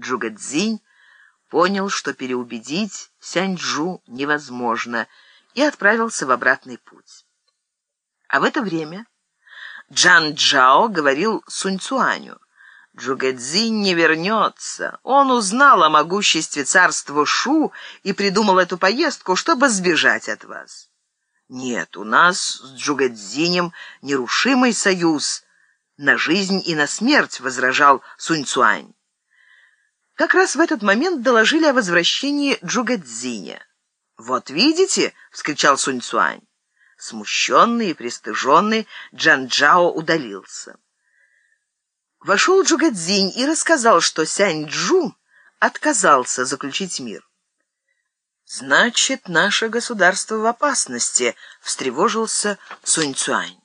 Джугэцзинь понял, что переубедить Сяньчжу невозможно, и отправился в обратный путь. А в это время Джан Джао говорил Сунь Цуаню, Джугэцзинь не вернется. Он узнал о могуществе царства Шу и придумал эту поездку, чтобы сбежать от вас. Нет, у нас с Джугэцзинем нерушимый союз. На жизнь и на смерть, возражал Сунь Цуань. Как раз в этот момент доложили о возвращении Джугэцзиня. «Вот видите!» — вскричал Сунь Цуань. Смущенный и пристыженный, Джан Джао удалился. Вошел Джугэцзинь и рассказал, что Сянь Джу отказался заключить мир. «Значит, наше государство в опасности», — встревожился Сунь Цуань.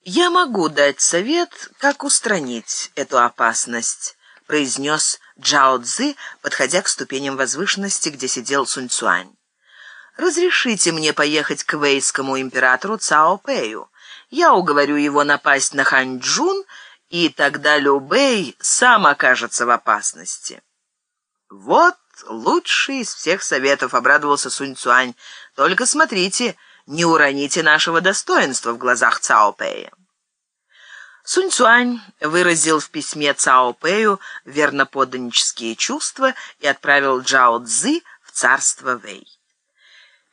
«Я могу дать совет, как устранить эту опасность», — произнес Джао Цзы, подходя к ступеням возвышенности, где сидел Сунь Цуань. «Разрешите мне поехать к вейскому императору Цао Пэю. Я уговорю его напасть на Ханчжун, и тогда Лю Бэй сам окажется в опасности». «Вот лучший из всех советов», — обрадовался Сунь Цуань. «Только смотрите, не уроните нашего достоинства в глазах Цао Пэя». Сунь Цуань выразил в письме Цао Пэю верноподданнические чувства и отправил Джао Цзы в царство Вэй.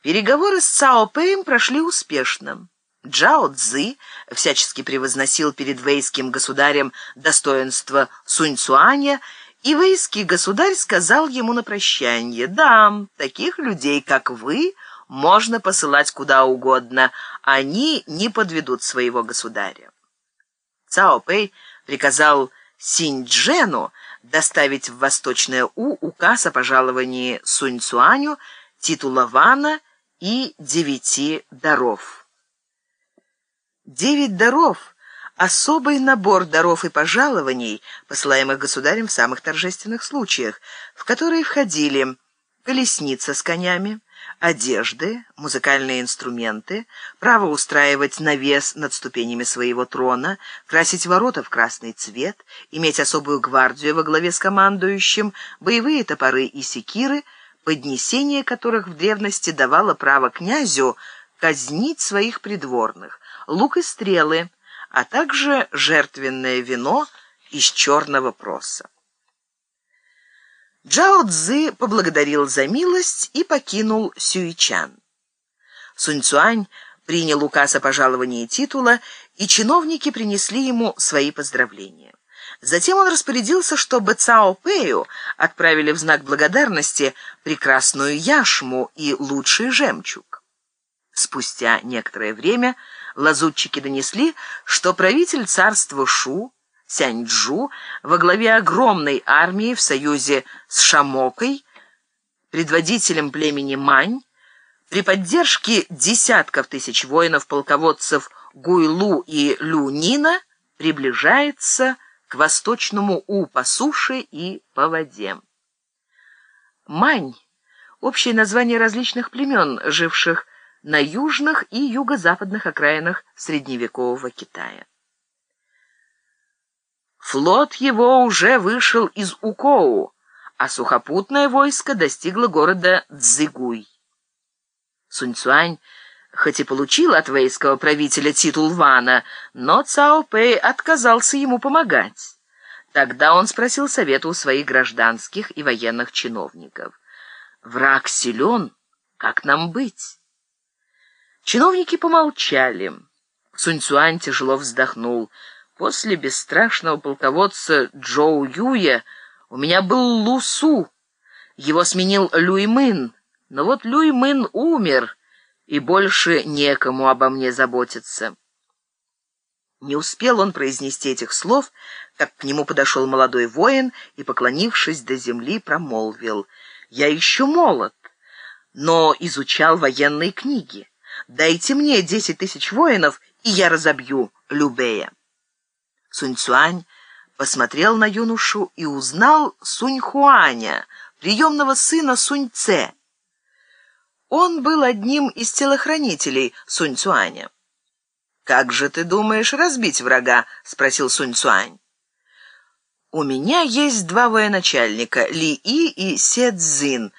Переговоры с Цао Пэем прошли успешно. Джао Цзы всячески превозносил перед вейским государем достоинство Сунь Цуаня, и вейский государь сказал ему на прощание, «Да, таких людей, как вы, можно посылать куда угодно, они не подведут своего государя». Цао Пэй приказал Синь-Джену доставить в Восточное У указ о пожаловании Сунь Цуаню, титула Вана и девяти даров. Девять даров — особый набор даров и пожалований, посылаемых государем в самых торжественных случаях, в которые входили колесница с конями, одежды, музыкальные инструменты, право устраивать навес над ступенями своего трона, красить ворота в красный цвет, иметь особую гвардию во главе с командующим, боевые топоры и секиры, поднесение которых в древности давало право князю казнить своих придворных, лук и стрелы, а также жертвенное вино из черного проса. Джао Цзы поблагодарил за милость и покинул Сюичан. Сунь Цуань принял указ о пожаловании титула, и чиновники принесли ему свои поздравления. Затем он распорядился, чтобы Цао Пэю отправили в знак благодарности прекрасную яшму и лучший жемчуг. Спустя некоторое время лазутчики донесли, что правитель царства Шу Сяньчжу во главе огромной армии в союзе с Шамокой, предводителем племени Мань, при поддержке десятков тысяч воинов-полководцев Гуйлу и Люнина приближается к восточному У по суше и по воде. Мань – общее название различных племен, живших на южных и юго-западных окраинах средневекового Китая. Флот его уже вышел из Укоу, а сухопутное войско достигло города Цзыгуй. Суньцуань хоть и получил от вейского правителя титул Вана, но Цао Пэй отказался ему помогать. Тогда он спросил совета у своих гражданских и военных чиновников. «Враг силен, как нам быть?» Чиновники помолчали. Суньцуань тяжело вздохнул — После бесстрашного полководца Джоу Юя у меня был Лу Су. Его сменил Люй Мын. Но вот Люй Мын умер, и больше некому обо мне заботиться. Не успел он произнести этих слов, как к нему подошел молодой воин и, поклонившись до земли, промолвил. «Я еще молод, но изучал военные книги. Дайте мне десять тысяч воинов, и я разобью Любея». Сунь-Цуань посмотрел на юношу и узнал Сунь-Хуаня, приемного сына Сунь-Це. Он был одним из телохранителей Сунь-Цуаня. «Как же ты думаешь разбить врага?» — спросил Сунь-Цуань. «У меня есть два военачальника, Ли И и Се Цзин»,